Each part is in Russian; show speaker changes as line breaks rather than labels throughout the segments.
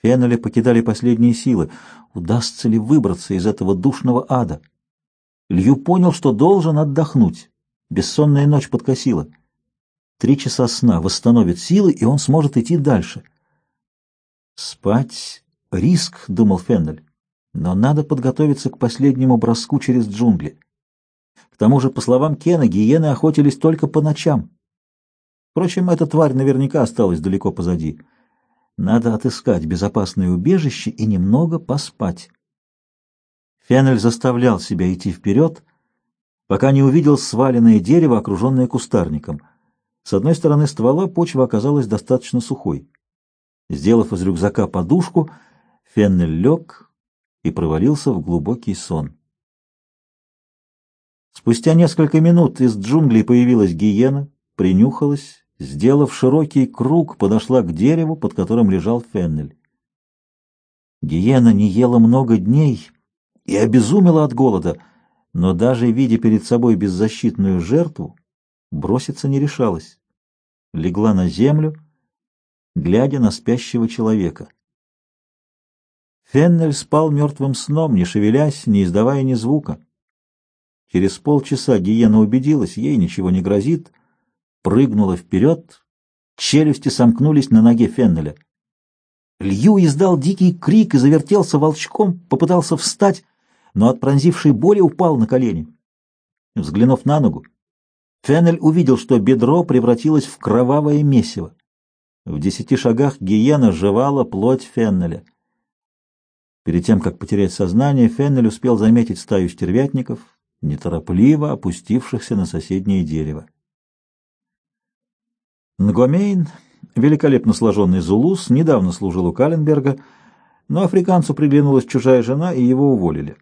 Феннеля покидали последние силы. Удастся ли выбраться из этого душного ада? Лью понял, что должен отдохнуть. Бессонная ночь подкосила. Три часа сна восстановит силы, и он сможет идти дальше. «Спать — риск», — думал Феннель, — «но надо подготовиться к последнему броску через джунгли». К тому же, по словам Кена, гиены охотились только по ночам. Впрочем, эта тварь наверняка осталась далеко позади. Надо отыскать безопасное убежище и немного поспать. Феннель заставлял себя идти вперед, пока не увидел сваленное дерево, окруженное кустарником. С одной стороны ствола почва оказалась достаточно сухой. Сделав из рюкзака подушку, Феннель лег и провалился в глубокий сон. Спустя несколько минут из джунглей появилась гиена, принюхалась, сделав широкий круг, подошла к дереву, под которым лежал Феннель. Гиена не ела много дней и обезумела от голода, но даже видя перед собой беззащитную жертву, броситься не решалась. Легла на землю, глядя на спящего человека. Феннель спал мертвым сном, не шевелясь, не издавая ни звука. Через полчаса Гиена убедилась, ей ничего не грозит, прыгнула вперед, челюсти сомкнулись на ноге Феннеля. Лью издал дикий крик и завертелся волчком, попытался встать, но от пронзившей боли упал на колени. Взглянув на ногу, Феннель увидел, что бедро превратилось в кровавое месиво. В десяти шагах гиена жевала плоть Феннеля. Перед тем, как потерять сознание, Феннель успел заметить стаю стервятников, неторопливо опустившихся на соседнее дерево. Нгомейн, великолепно сложенный зулус, недавно служил у Каленберга, но африканцу приглянулась чужая жена, и его уволили.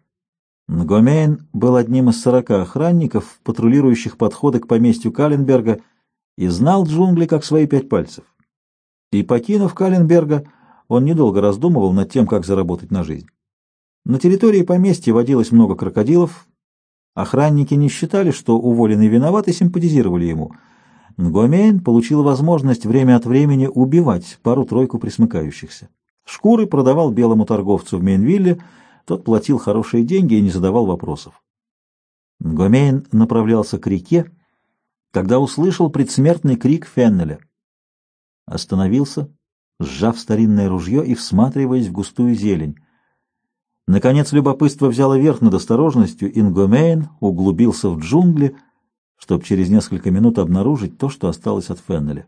Нгомейн был одним из сорока охранников, патрулирующих подходы к поместью Каленберга, и знал джунгли как свои пять пальцев. И, покинув Каленберга, он недолго раздумывал над тем, как заработать на жизнь. На территории поместья водилось много крокодилов. Охранники не считали, что уволенный виноват, и симпатизировали ему — Нгомейн получил возможность время от времени убивать пару-тройку присмыкающихся. Шкуры продавал белому торговцу в Мейнвилле, тот платил хорошие деньги и не задавал вопросов. Нгомейн направлялся к реке, когда услышал предсмертный крик Феннеля. Остановился, сжав старинное ружье и всматриваясь в густую зелень. Наконец любопытство взяло верх над осторожностью, и Нгомейн углубился в джунгли, чтобы через несколько минут обнаружить то, что осталось от Феннеля.